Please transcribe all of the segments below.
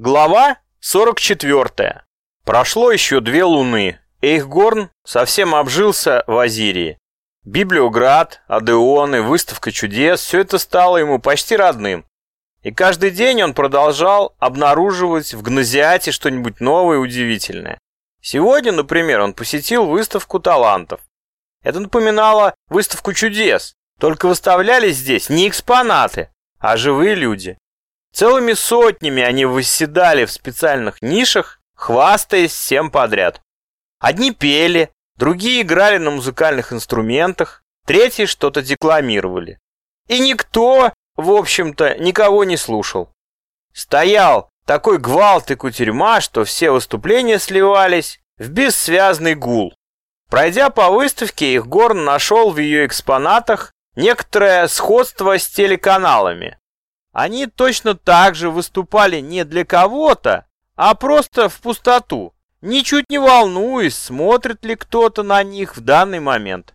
Глава 44. Прошло еще две луны. Эйхгорн совсем обжился в Азирии. Библиоград, Адеоны, выставка чудес – все это стало ему почти родным. И каждый день он продолжал обнаруживать в Гнозиате что-нибудь новое и удивительное. Сегодня, например, он посетил выставку талантов. Это напоминало выставку чудес, только выставлялись здесь не экспонаты, а живые люди. Целыми сотнями они восседали в специальных нишах, хвастаясь всем подряд. Одни пели, другие играли на музыкальных инструментах, третьи что-то декламировали. И никто, в общем-то, никого не слушал. Стоял такой гвалт и кутерьма, что все выступления сливались в бессвязный гул. Пройдя по выставке, их Горн нашел в ее экспонатах некоторое сходство с телеканалами. Они точно так же выступали не для кого-то, а просто в пустоту, ничуть не волнуясь, смотрит ли кто-то на них в данный момент.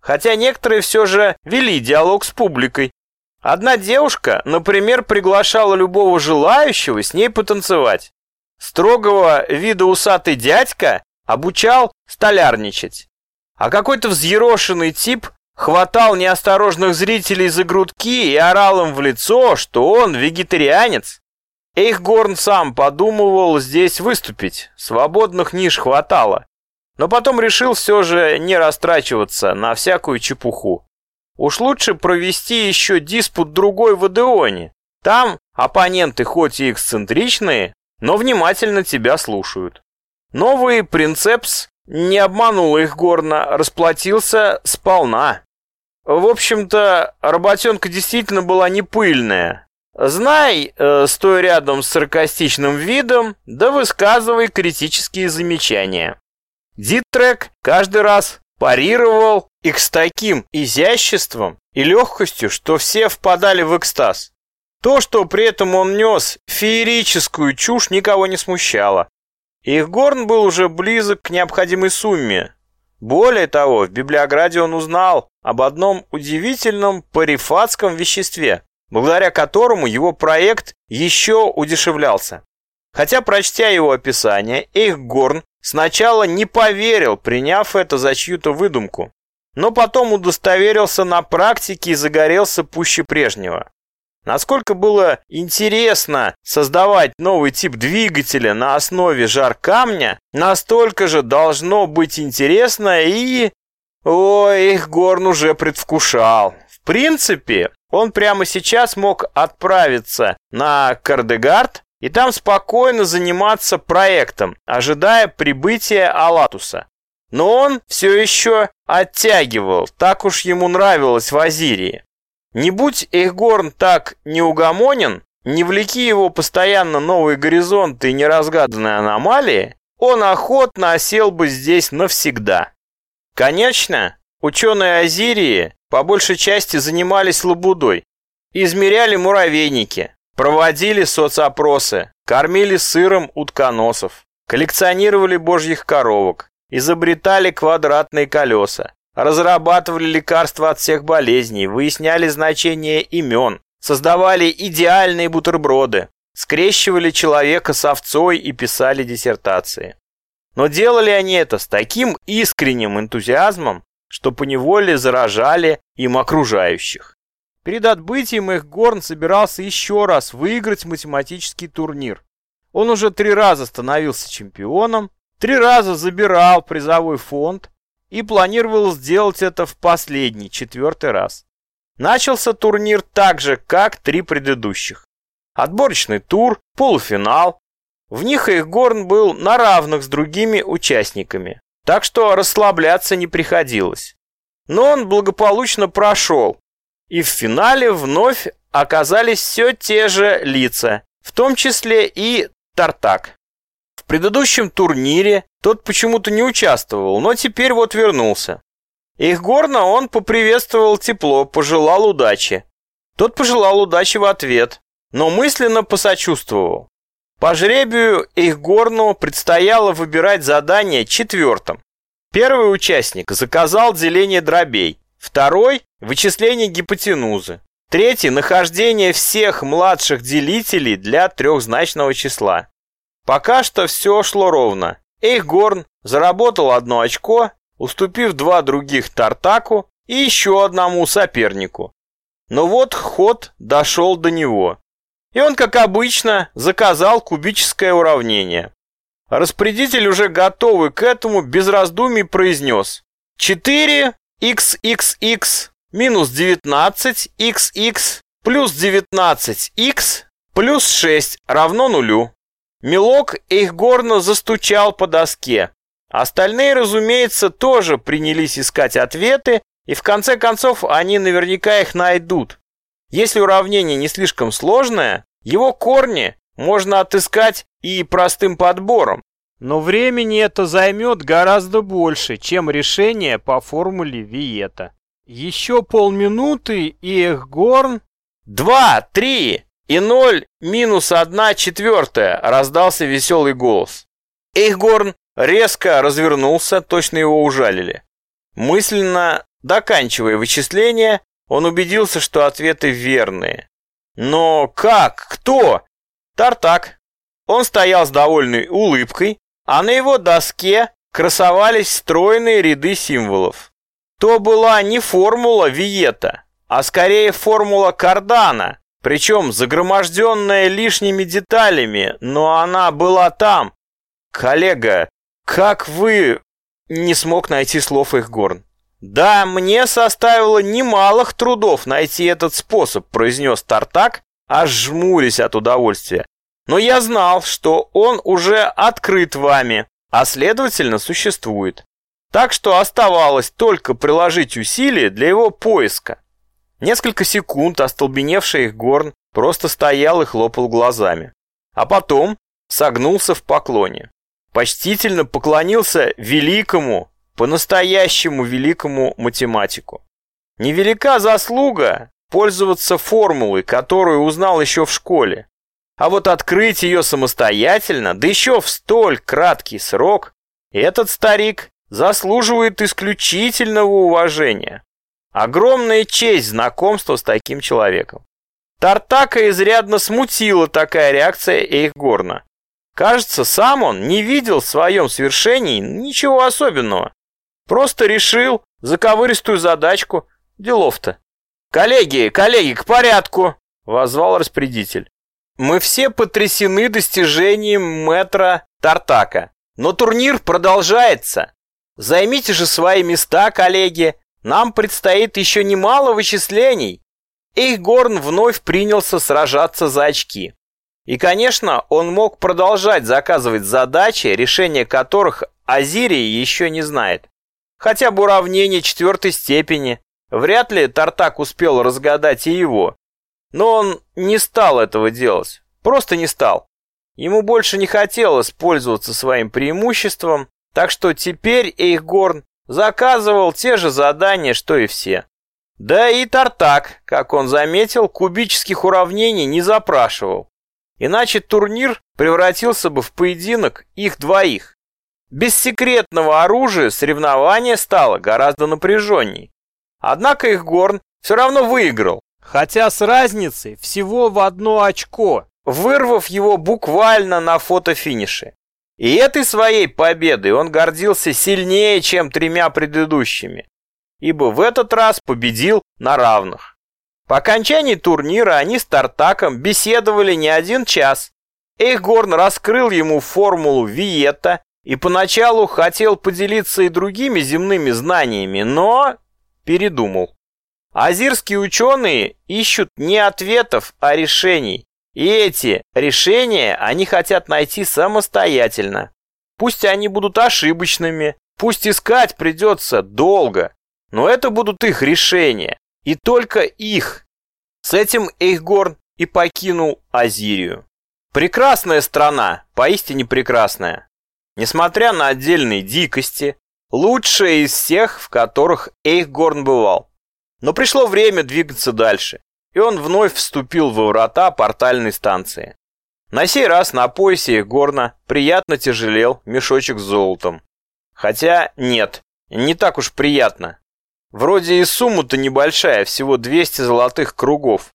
Хотя некоторые все же вели диалог с публикой. Одна девушка, например, приглашала любого желающего с ней потанцевать. Строгого вида усатый дядька обучал столярничать. А какой-то взъерошенный тип хватал неосторожных зрителей за грудки и орал им в лицо, что он вегетарианец. Эйхгорн сам подумывал здесь выступить, свободных ниш хватало. Но потом решил все же не растрачиваться на всякую чепуху. Уж лучше провести еще диспут другой в Адеоне. Там оппоненты хоть и эксцентричные, но внимательно тебя слушают. Новый принцепс не обманул их горно, расплатился сполна. В общем-то, работенка действительно была не пыльная. Знай, э, стоя рядом с саркастичным видом, да высказывай критические замечания. Диттрек каждый раз парировал их с таким изяществом и легкостью, что все впадали в экстаз. То, что при этом он нес феерическую чушь, никого не смущало. Их горн был уже близок к необходимой сумме. Более того, в Библиограде он узнал об одном удивительном парифатском веществе, благодаря которому его проект еще удешевлялся. Хотя, прочтя его описание, Эйхгорн сначала не поверил, приняв это за чью-то выдумку, но потом удостоверился на практике и загорелся пуще прежнего. Насколько было интересно создавать новый тип двигателя на основе жар камня, настолько же должно быть интересно и... Ой, их Горн уже предвкушал. В принципе, он прямо сейчас мог отправиться на Кардегард и там спокойно заниматься проектом, ожидая прибытия Алатуса. Но он все еще оттягивал, так уж ему нравилось в Азирии. Не будь Эйхгорн так неугомонен, не влеки его постоянно новые горизонты и неразгаданные аномалии, он охотно осел бы здесь навсегда. Конечно, ученые Азирии по большей части занимались лабудой, измеряли муравейники, проводили соцопросы, кормили сыром утконосов, коллекционировали божьих коровок, изобретали квадратные колеса, разрабатывали лекарства от всех болезней, выясняли значение имен, создавали идеальные бутерброды, скрещивали человека с овцой и писали диссертации. Но делали они это с таким искренним энтузиазмом, что поневоле заражали им окружающих. Перед отбытием их Горн собирался еще раз выиграть математический турнир. Он уже три раза становился чемпионом, три раза забирал призовой фонд, и планировал сделать это в последний, четвертый раз. Начался турнир так же, как три предыдущих. Отборочный тур, полуфинал. В них Эйхгорн был на равных с другими участниками, так что расслабляться не приходилось. Но он благополучно прошел, и в финале вновь оказались все те же лица, в том числе и Тартак. Предыдущем турнире тот почему-то не участвовал, но теперь вот вернулся. Их горно он поприветствовал тепло, пожелал удачи. Тот пожелал удачи в ответ, но мысленно посочувствовал. По жребию их горну предстояло выбирать задание четвертым. Первый участник заказал деление дробей, второй – вычисление гипотенузы, Третий – нахождение всех младших делителей для трехзначного числа. Пока что все шло ровно. Эйхгорн заработал одно очко, уступив два других Тартаку и еще одному сопернику. Но вот ход дошел до него. И он, как обычно, заказал кубическое уравнение. Распределитель, уже готовый к этому, без раздумий произнес 4xxx минус 19xx плюс 19x плюс 6 равно нулю. Мелок Эйхгорна застучал по доске. Остальные, разумеется, тоже принялись искать ответы, и в конце концов они наверняка их найдут. Если уравнение не слишком сложное, его корни можно отыскать и простым подбором. Но времени это займет гораздо больше, чем решение по формуле Виета. Еще полминуты, и Эхгорн... «Два, три и ноль минус одна четвертая!» — раздался веселый голос. Эхгорн резко развернулся, точно его ужалили. Мысленно доканчивая вычисления, он убедился, что ответы верные. Но как? Кто? Тартак. Он стоял с довольной улыбкой, а на его доске красовались стройные ряды символов то была не формула Виета, а скорее формула Кардана, причем загроможденная лишними деталями, но она была там. Коллега, как вы... Не смог найти слов их горн. Да, мне составило немалых трудов найти этот способ, произнес Тартак, аж жмурясь от удовольствия. Но я знал, что он уже открыт вами, а следовательно существует. Так что оставалось только приложить усилия для его поиска. Несколько секунд остолбеневший их горн просто стоял и хлопал глазами. А потом согнулся в поклоне. Почтительно поклонился великому, по-настоящему великому математику. Невелика заслуга пользоваться формулой, которую узнал еще в школе. А вот открыть ее самостоятельно, да еще в столь краткий срок, этот старик заслуживает исключительного уважения. Огромная честь знакомства с таким человеком. Тартака изрядно смутила такая реакция Эйхгорна. Кажется, сам он не видел в своем свершении ничего особенного. Просто решил заковыристую задачку. Делов-то. «Коллеги, коллеги, к порядку!» — возвал распорядитель. «Мы все потрясены достижением метра Тартака. Но турнир продолжается. Займите же свои места, коллеги. Нам предстоит еще немало вычислений. Эйхгорн вновь принялся сражаться за очки. И, конечно, он мог продолжать заказывать задачи, решение которых Азирия еще не знает. Хотя бы уравнение четвертой степени. Вряд ли Тартак успел разгадать и его. Но он не стал этого делать. Просто не стал. Ему больше не хотелось пользоваться своим преимуществом, так что теперь Эйхгорн заказывал те же задания, что и все. Да и Тартак, как он заметил, кубических уравнений не запрашивал. Иначе турнир превратился бы в поединок их двоих. Без секретного оружия соревнование стало гораздо напряженней. Однако Ихгорн все равно выиграл, хотя с разницей всего в одно очко, вырвав его буквально на фотофинише. И этой своей победой он гордился сильнее, чем тремя предыдущими, ибо в этот раз победил на равных. По окончании турнира они с Тартаком беседовали не один час. Эйхгорн раскрыл ему формулу Виета и поначалу хотел поделиться и другими земными знаниями, но передумал. Азирские ученые ищут не ответов, а решений. И эти решения они хотят найти самостоятельно. Пусть они будут ошибочными, пусть искать придется долго, но это будут их решения, и только их. С этим Эйхгорн и покинул Азирию. Прекрасная страна, поистине прекрасная. Несмотря на отдельные дикости, лучшая из всех, в которых Эйхгорн бывал. Но пришло время двигаться дальше и он вновь вступил в врата портальной станции. На сей раз на поясе горна приятно тяжелел мешочек с золотом. Хотя нет, не так уж приятно. Вроде и сумма-то небольшая, всего 200 золотых кругов.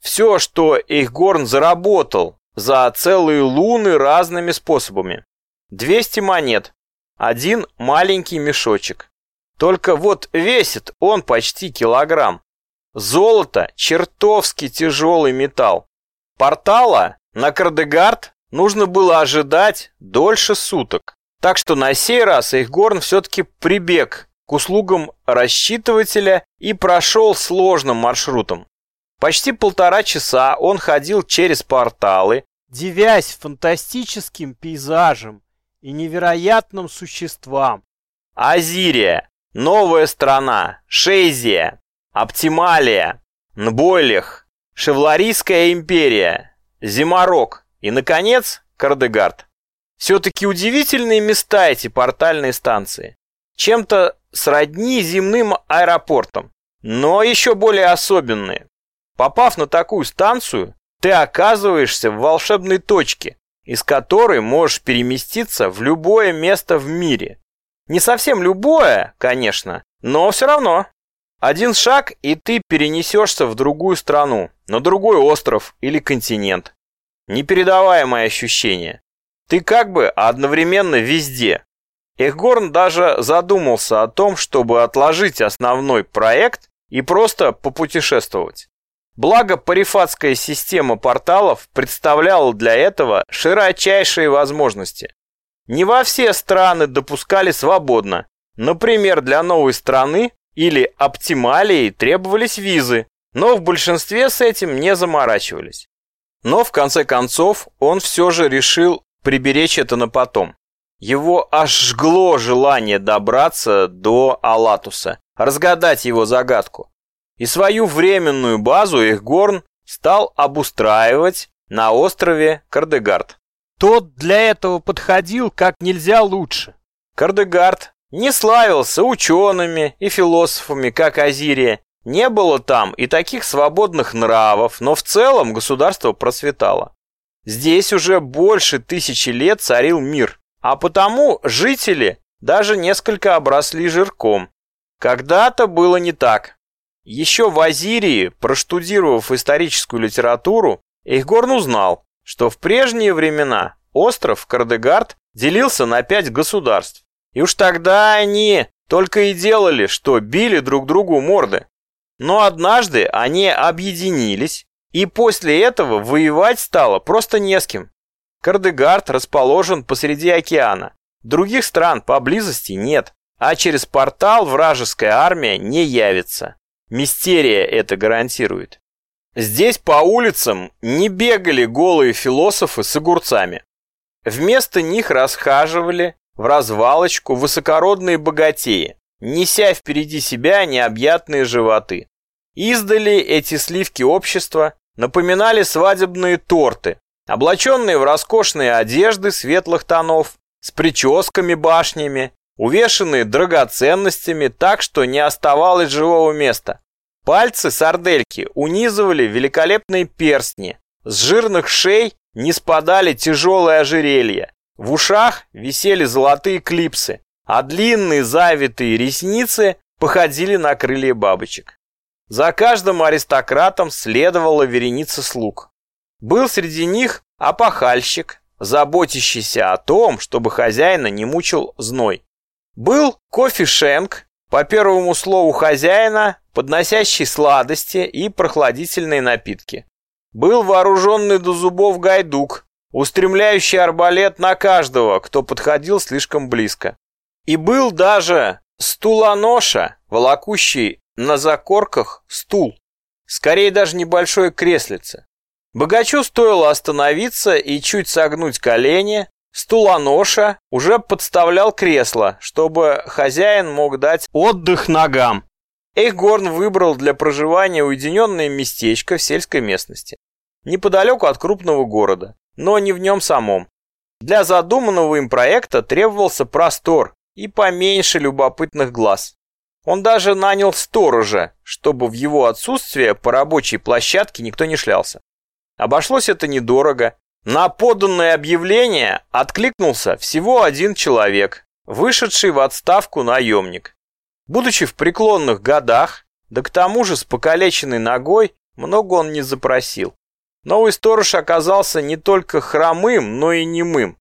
Все, что Эйхгорн заработал за целые луны разными способами. 200 монет, один маленький мешочек. Только вот весит он почти килограмм. Золото – чертовски тяжелый металл. Портала на Кардегард нужно было ожидать дольше суток. Так что на сей раз Эйхгорн все-таки прибег к услугам рассчитывателя и прошел сложным маршрутом. Почти полтора часа он ходил через порталы, дивясь фантастическим пейзажем и невероятным существам. Азирия, новая страна, Шейзия, Оптималия, Нбойлих, Шевларийская империя, Зиморок и, наконец, Кардегард. Все-таки удивительные места эти портальные станции. Чем-то сродни земным аэропортам, но еще более особенные. Попав на такую станцию, ты оказываешься в волшебной точке, из которой можешь переместиться в любое место в мире. Не совсем любое, конечно, но все равно. Один шаг, и ты перенесешься в другую страну, на другой остров или континент. Непередаваемое ощущение. Ты как бы одновременно везде. Эхгорн даже задумался о том, чтобы отложить основной проект и просто попутешествовать. Благо, парифатская система порталов представляла для этого широчайшие возможности. Не во все страны допускали свободно. Например, для новой страны или оптималии требовались визы, но в большинстве с этим не заморачивались. Но в конце концов он все же решил приберечь это на потом. Его аж жгло желание добраться до Алатуса, разгадать его загадку и свою временную базу Эхгорн стал обустраивать на острове Кардегард. Тот для этого подходил как нельзя лучше. Кардегард не славился учеными и философами, как Азирия. Не было там и таких свободных нравов, но в целом государство процветало. Здесь уже больше тысячи лет царил мир, а потому жители даже несколько обросли жирком. Когда-то было не так. Еще в Азирии, проштудировав историческую литературу, Эйхгорн узнал, что в прежние времена остров Кардегард делился на пять государств. И уж тогда они только и делали, что били друг другу морды. Но однажды они объединились, и после этого воевать стало просто не с кем. Кардегард расположен посреди океана. Других стран поблизости нет, а через портал вражеская армия не явится. Мистерия это гарантирует. Здесь по улицам не бегали голые философы с огурцами. Вместо них расхаживали в развалочку высокородные богатеи, неся впереди себя необъятные животы. Издали эти сливки общества напоминали свадебные торты, облаченные в роскошные одежды светлых тонов, с прическами-башнями, увешанные драгоценностями так, что не оставалось живого места. Пальцы сардельки унизывали великолепные перстни, с жирных шей не спадали тяжелые ожерелья, в ушах висели золотые клипсы, а длинные завитые ресницы походили на крылья бабочек. За каждым аристократом следовала вереница слуг. Был среди них опахальщик, заботящийся о том, чтобы хозяина не мучил зной. Был кофешенк, по первому слову хозяина, подносящий сладости и прохладительные напитки. Был вооруженный до зубов гайдук, устремляющий арбалет на каждого, кто подходил слишком близко. И был даже стулоноша, волокущий на закорках стул, скорее даже небольшое креслице. Богачу стоило остановиться и чуть согнуть колени, стулоноша уже подставлял кресло, чтобы хозяин мог дать отдых ногам. Эйхгорн выбрал для проживания уединенное местечко в сельской местности, неподалеку от крупного города, но не в нем самом. Для задуманного им проекта требовался простор и поменьше любопытных глаз. Он даже нанял сторожа, чтобы в его отсутствие по рабочей площадке никто не шлялся. Обошлось это недорого, на поданное объявление откликнулся всего один человек, вышедший в отставку наемник. Будучи в преклонных годах, да к тому же с покалеченной ногой, много он не запросил. Новый сторож оказался не только хромым, но и немым.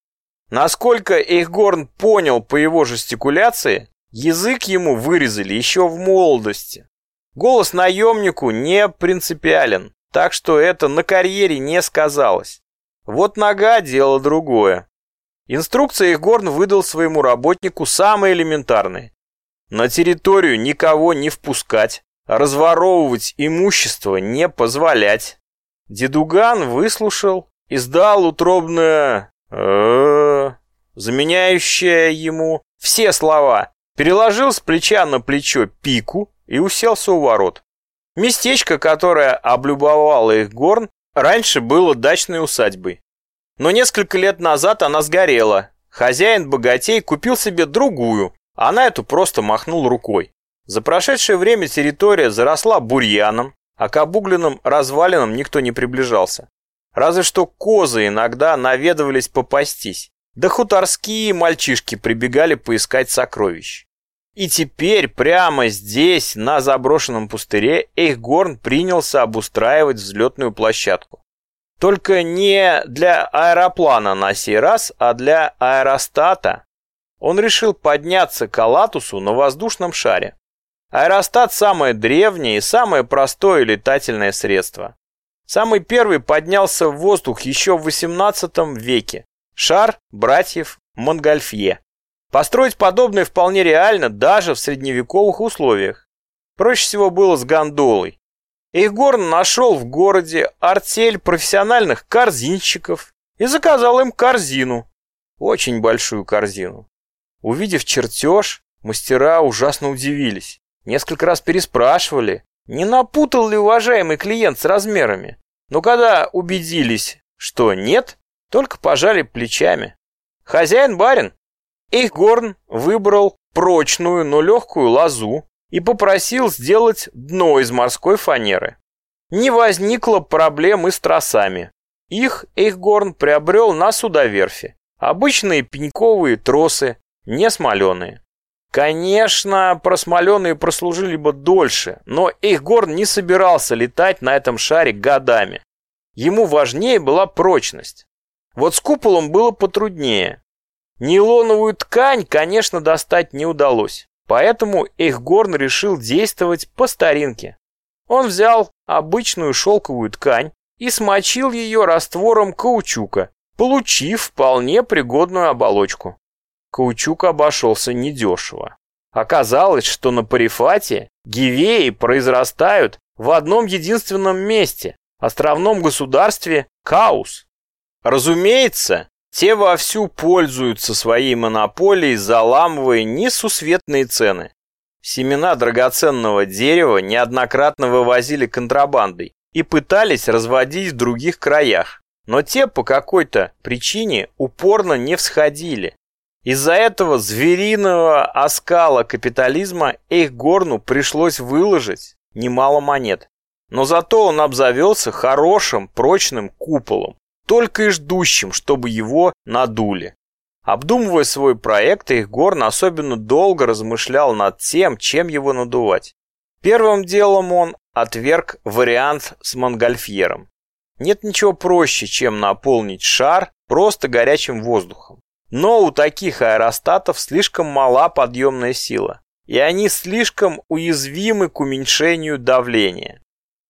Насколько Эйхгорн понял по его жестикуляции, язык ему вырезали еще в молодости. Голос наемнику не принципиален, так что это на карьере не сказалось. Вот нога – дело другое. Инструкции Эйхгорн выдал своему работнику самые элементарные. На территорию никого не впускать, разворовывать имущество не позволять, Дедуган выслушал, издал утробное э заменяющее ему все слова, переложил с плеча на плечо пику и уселся у ворот. Местечко, которое облюбовало их горн, раньше было дачной усадьбой. Но несколько лет назад она сгорела. Хозяин-богатей купил себе другую, а на эту просто махнул рукой. За прошедшее время территория заросла бурьяном, а к обугленным развалинам никто не приближался. Разве что козы иногда наведывались попастись, да хуторские мальчишки прибегали поискать сокровищ. И теперь прямо здесь, на заброшенном пустыре, Эйхгорн принялся обустраивать взлетную площадку. Только не для аэроплана на сей раз, а для аэростата. Он решил подняться к Алатусу на воздушном шаре. Аэростат самое древнее и самое простое летательное средство. Самый первый поднялся в воздух еще в XVIII веке. Шар братьев Монгольфье. Построить подобное вполне реально даже в средневековых условиях. Проще всего было с гондолой. Эйхгорн нашел в городе артель профессиональных корзинщиков и заказал им корзину. Очень большую корзину. Увидев чертеж, мастера ужасно удивились. Несколько раз переспрашивали, не напутал ли уважаемый клиент с размерами. Но когда убедились, что нет, только пожали плечами. Хозяин-барин. Эйхгорн выбрал прочную, но легкую лозу и попросил сделать дно из морской фанеры. Не возникло проблем и с тросами. Их Эйхгорн приобрел на судоверфи. Обычные пеньковые тросы, не смоленые. Конечно, просмоленные прослужили бы дольше, но Эйхгорн не собирался летать на этом шаре годами. Ему важнее была прочность. Вот с куполом было потруднее. Нейлоновую ткань, конечно, достать не удалось, поэтому Эйхгорн решил действовать по старинке. Он взял обычную шелковую ткань и смочил ее раствором каучука, получив вполне пригодную оболочку. Каучук обошелся недешево. Оказалось, что на Парифате гивеи произрастают в одном единственном месте – островном государстве Каус. Разумеется, те вовсю пользуются своей монополией, заламывая несусветные цены. Семена драгоценного дерева неоднократно вывозили контрабандой и пытались разводить в других краях, но те по какой-то причине упорно не всходили. Из-за этого звериного оскала капитализма Эйхгорну пришлось выложить немало монет. Но зато он обзавелся хорошим, прочным куполом, только и ждущим, чтобы его надули. Обдумывая свой проект, Эйхгорн особенно долго размышлял над тем, чем его надувать. Первым делом он отверг вариант с монгольфьером. Нет ничего проще, чем наполнить шар просто горячим воздухом. Но у таких аэростатов слишком мала подъемная сила, и они слишком уязвимы к уменьшению давления.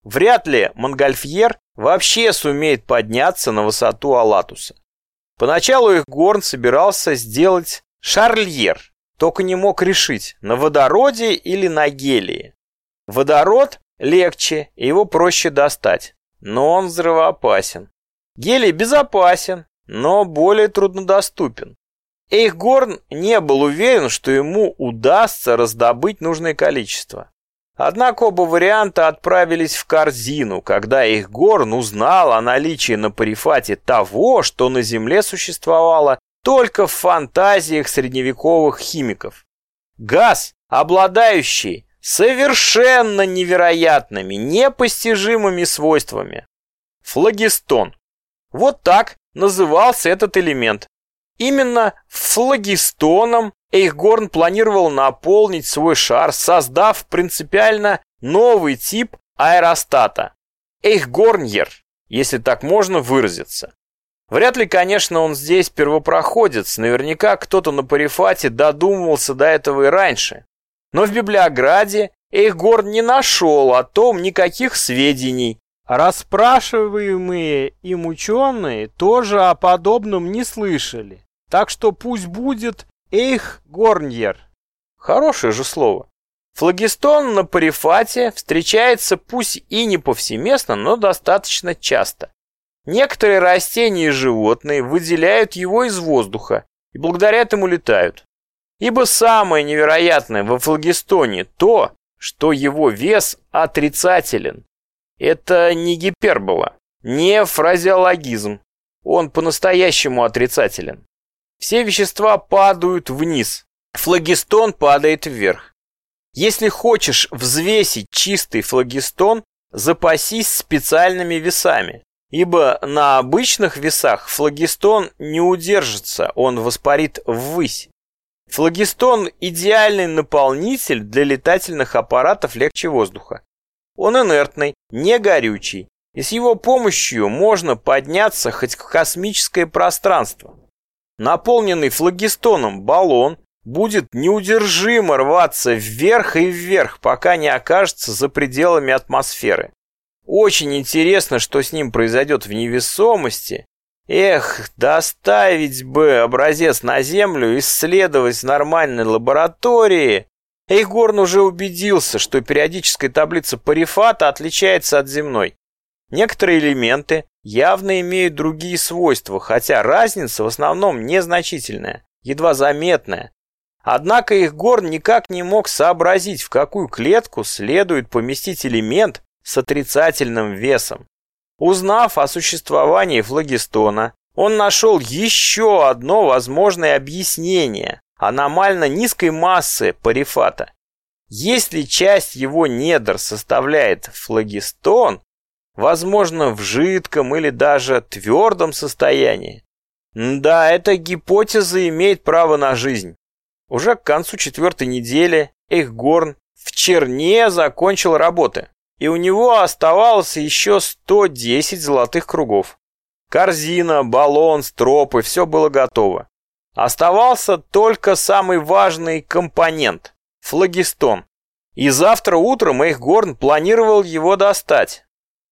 Вряд ли Монгольфьер вообще сумеет подняться на высоту Алатуса. Поначалу их Горн собирался сделать Шарльер, только не мог решить, на водороде или на гелии. Водород легче, его проще достать, но он взрывоопасен. Гелий безопасен, но более труднодоступен. Эйхгорн не был уверен, что ему удастся раздобыть нужное количество. Однако оба варианта отправились в корзину, когда Эйхгорн узнал о наличии на Парифате того, что на Земле существовало только в фантазиях средневековых химиков. Газ, обладающий совершенно невероятными, непостижимыми свойствами. Флагистон. Вот так назывался этот элемент. Именно флагистоном Эйхгорн планировал наполнить свой шар, создав принципиально новый тип аэростата. Эйхгорньер, если так можно выразиться. Вряд ли, конечно, он здесь первопроходец, наверняка кто-то на Парифате додумывался до этого и раньше. Но в Библиограде Эйхгорн не нашел о том никаких сведений. Расспрашиваемые им ученые тоже о подобном не слышали. Так что пусть будет Эйхгорньер. Хорошее же слово. Флагистон на Парифате встречается пусть и не повсеместно, но достаточно часто. Некоторые растения и животные выделяют его из воздуха и благодаря этому летают. Ибо самое невероятное во флагистоне то, что его вес отрицателен. Это не гипербола, не фразеологизм. Он по-настоящему отрицателен. Все вещества падают вниз, флагистон падает вверх. Если хочешь взвесить чистый флагистон, запасись специальными весами, ибо на обычных весах флагистон не удержится, он воспарит ввысь. Флагистон – идеальный наполнитель для летательных аппаратов легче воздуха. Он инертный, не горючий, и с его помощью можно подняться хоть в космическое пространство. Наполненный флагистоном баллон будет неудержимо рваться вверх и вверх, пока не окажется за пределами атмосферы. Очень интересно, что с ним произойдет в невесомости, Эх, доставить бы образец на Землю, исследовать в нормальной лаборатории. Эйгорн уже убедился, что периодическая таблица Парифата отличается от земной. Некоторые элементы явно имеют другие свойства, хотя разница в основном незначительная, едва заметная. Однако Эйхгорн никак не мог сообразить, в какую клетку следует поместить элемент с отрицательным весом. Узнав о существовании флагистона, он нашел еще одно возможное объяснение аномально низкой массы парифата. Если часть его недр составляет флагистон, возможно, в жидком или даже твердом состоянии, да, эта гипотеза имеет право на жизнь. Уже к концу четвертой недели Эйхгорн в Черне закончил работы и у него оставалось еще 110 золотых кругов. Корзина, баллон, стропы, все было готово. Оставался только самый важный компонент – флагистон. И завтра утром Эйхгорн планировал его достать.